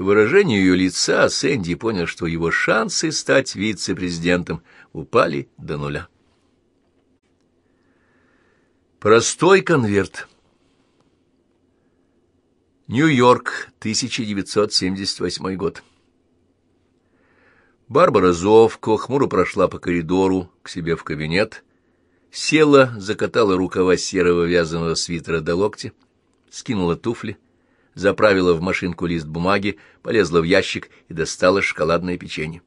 Выражению ее лица Сэнди понял, что его шансы стать вице-президентом упали до нуля. Простой конверт. Нью-Йорк, 1978 год. Барбара Зовко хмуро прошла по коридору к себе в кабинет, села, закатала рукава серого вязаного свитера до локтя, скинула туфли, заправила в машинку лист бумаги, полезла в ящик и достала шоколадное печенье.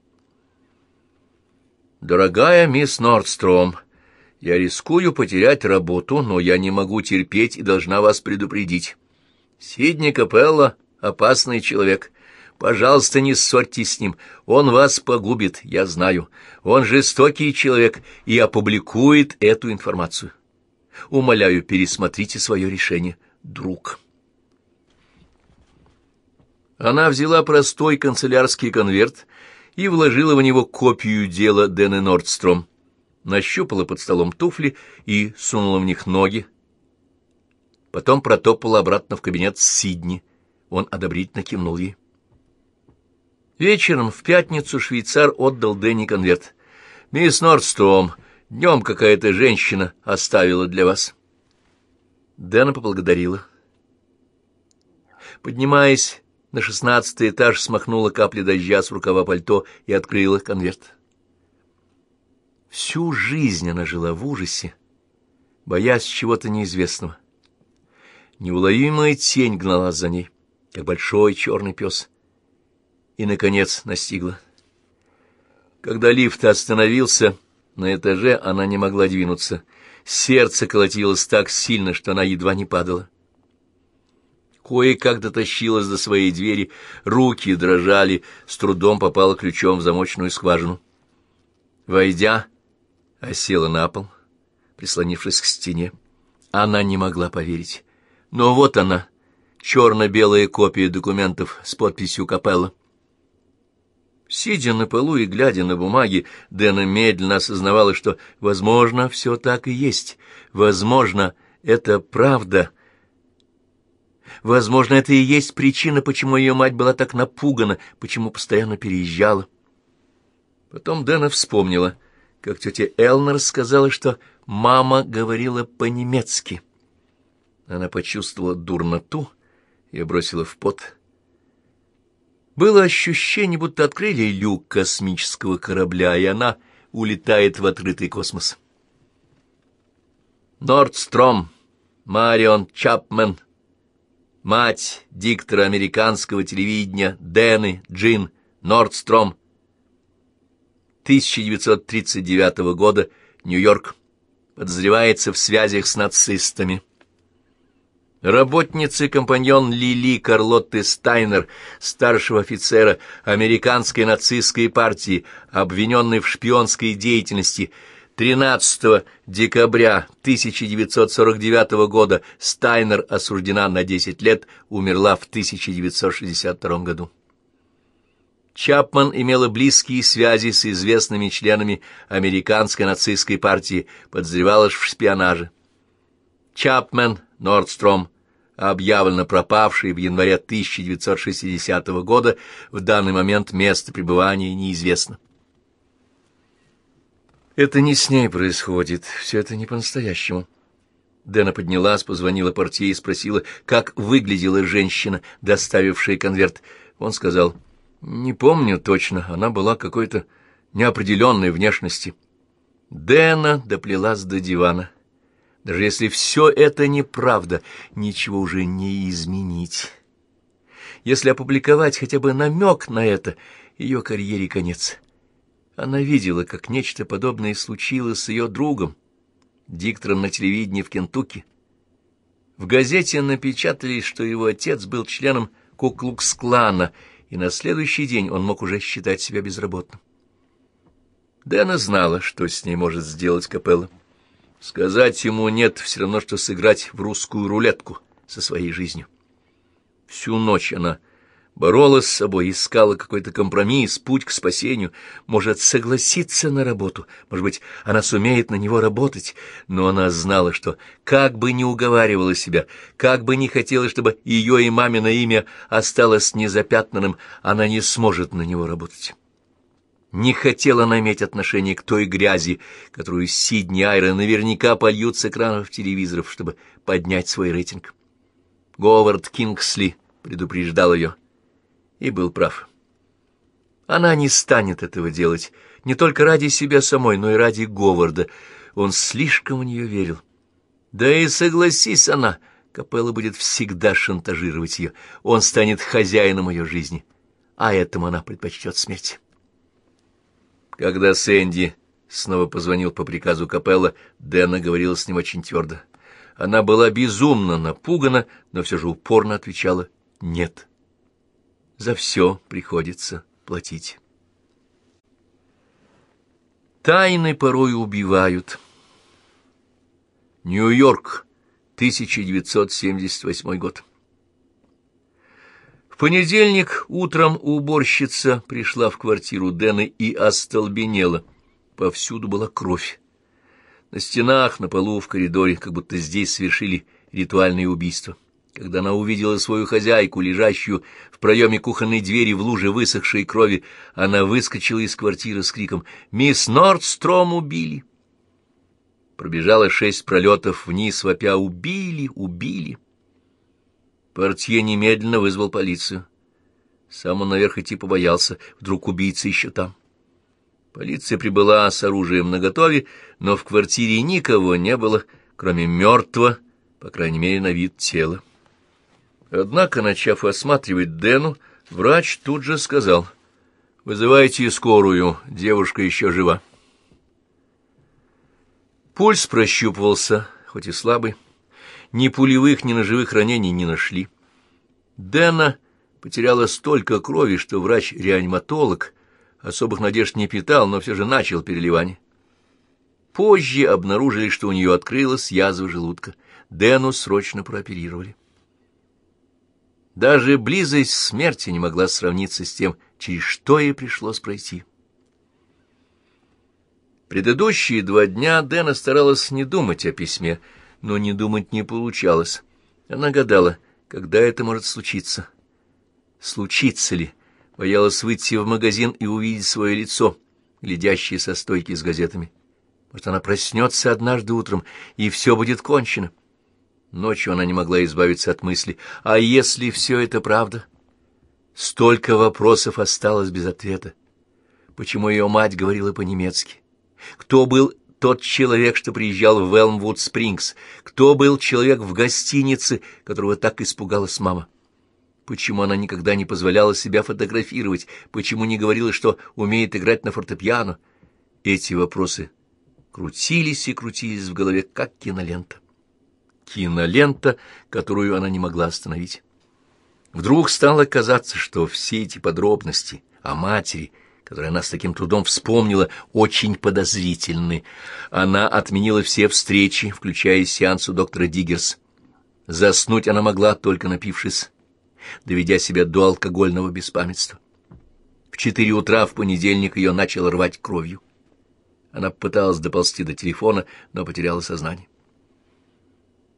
«Дорогая мисс Нордстром, я рискую потерять работу, но я не могу терпеть и должна вас предупредить. Сидни Капелла — опасный человек». Пожалуйста, не ссорьтесь с ним. Он вас погубит, я знаю. Он жестокий человек и опубликует эту информацию. Умоляю, пересмотрите свое решение, друг. Она взяла простой канцелярский конверт и вложила в него копию дела Дэны Нордстром, нащупала под столом туфли и сунула в них ноги. Потом протопала обратно в кабинет Сидни. Он одобрительно кивнул ей. Вечером в пятницу швейцар отдал Дэнни конверт. «Мисс Нордстром, днем какая-то женщина оставила для вас». Дэна поблагодарила. Поднимаясь на шестнадцатый этаж, смахнула капли дождя с рукава пальто и открыла конверт. Всю жизнь она жила в ужасе, боясь чего-то неизвестного. Неуловимая тень гналась за ней, как большой черный пес — и, наконец, настигла. Когда лифт остановился на этаже, она не могла двинуться. Сердце колотилось так сильно, что она едва не падала. Кое-как дотащилась до своей двери, руки дрожали, с трудом попала ключом в замочную скважину. Войдя, осела на пол, прислонившись к стене. Она не могла поверить. Но вот она, черно-белая копия документов с подписью Капелла. Сидя на полу и глядя на бумаги, Дэна медленно осознавала, что, возможно, все так и есть. Возможно, это правда. Возможно, это и есть причина, почему ее мать была так напугана, почему постоянно переезжала. Потом Дэна вспомнила, как тетя Элнер сказала, что мама говорила по-немецки. Она почувствовала дурноту и бросила в пот. Было ощущение, будто открыли люк космического корабля, и она улетает в открытый космос. Нордстром, Марион Чапмен, мать диктора американского телевидения Дэны Джин Нордстром, 1939 года, Нью-Йорк, подозревается в связях с нацистами. Работница и компаньон Лили Карлотты Стайнер, старшего офицера американской нацистской партии, обвиненной в шпионской деятельности, 13 декабря 1949 года Стайнер осуждена на 10 лет, умерла в 1962 году. Чапман имела близкие связи с известными членами американской нацистской партии, подозревалась в шпионаже. Чапмен, Нордстром, объявлено пропавшей в январе 1960 года, в данный момент место пребывания неизвестно. Это не с ней происходит, все это не по-настоящему. Дэна поднялась, позвонила портье и спросила, как выглядела женщина, доставившая конверт. Он сказал, не помню точно, она была какой-то неопределенной внешности. Дэна доплелась до дивана. Даже если все это неправда, ничего уже не изменить. Если опубликовать хотя бы намек на это, ее карьере конец. Она видела, как нечто подобное случилось с ее другом, диктором на телевидении в Кентукки. В газете напечатали, что его отец был членом Куклукс-клана, и на следующий день он мог уже считать себя безработным. Дэна знала, что с ней может сделать Капелла. Сказать ему «нет» все равно, что сыграть в русскую рулетку со своей жизнью. Всю ночь она боролась с собой, искала какой-то компромисс, путь к спасению, может согласиться на работу, может быть, она сумеет на него работать, но она знала, что как бы ни уговаривала себя, как бы ни хотела, чтобы ее и мамино имя осталось незапятнанным, она не сможет на него работать. Не хотела она иметь отношение к той грязи, которую Сидни Айра наверняка польют с экранов телевизоров, чтобы поднять свой рейтинг. Говард Кингсли предупреждал ее и был прав. Она не станет этого делать, не только ради себя самой, но и ради Говарда. Он слишком в нее верил. Да и согласись она, Капелла будет всегда шантажировать ее. Он станет хозяином ее жизни, а этому она предпочтет смерть. Когда Сэнди снова позвонил по приказу Капелла, Дэна говорила с ним очень твердо. Она была безумно напугана, но все же упорно отвечала «нет». За все приходится платить. Тайны порой убивают. Нью-Йорк, 1978 год. В понедельник утром уборщица пришла в квартиру Дэны и остолбенела. Повсюду была кровь. На стенах, на полу, в коридоре, как будто здесь совершили ритуальное убийство. Когда она увидела свою хозяйку, лежащую в проеме кухонной двери в луже высохшей крови, она выскочила из квартиры с криком «Мисс Нордстром убили!». Пробежала шесть пролетов вниз, вопя «Убили! Убили!». Портье немедленно вызвал полицию. Сам он наверх идти побоялся, вдруг убийца еще там. Полиция прибыла с оружием наготове, но в квартире никого не было, кроме мертвого, по крайней мере, на вид тела. Однако, начав осматривать Дэну, врач тут же сказал, «Вызывайте скорую, девушка еще жива». Пульс прощупывался, хоть и слабый. Ни пулевых, ни ножевых ранений не нашли. Дэна потеряла столько крови, что врач-реаниматолог особых надежд не питал, но все же начал переливание. Позже обнаружили, что у нее открылась язва желудка. Дэну срочно прооперировали. Даже близость смерти не могла сравниться с тем, через что ей пришлось пройти. Предыдущие два дня Дэна старалась не думать о письме, но не думать не получалось. Она гадала, когда это может случиться. Случится ли? Боялась выйти в магазин и увидеть свое лицо, глядящее со стойки с газетами. Может, она проснется однажды утром, и все будет кончено. Ночью она не могла избавиться от мысли, а если все это правда? Столько вопросов осталось без ответа. Почему ее мать говорила по-немецки? Кто был тот человек, что приезжал в Элмвуд-Спрингс? Кто был человек в гостинице, которого так испугалась мама? Почему она никогда не позволяла себя фотографировать? Почему не говорила, что умеет играть на фортепиано? Эти вопросы крутились и крутились в голове, как кинолента. Кинолента, которую она не могла остановить. Вдруг стало казаться, что все эти подробности о матери — которые она с таким трудом вспомнила, очень подозрительны. Она отменила все встречи, включая сеанс у доктора Диггерс. Заснуть она могла, только напившись, доведя себя до алкогольного беспамятства. В четыре утра в понедельник ее начало рвать кровью. Она пыталась доползти до телефона, но потеряла сознание.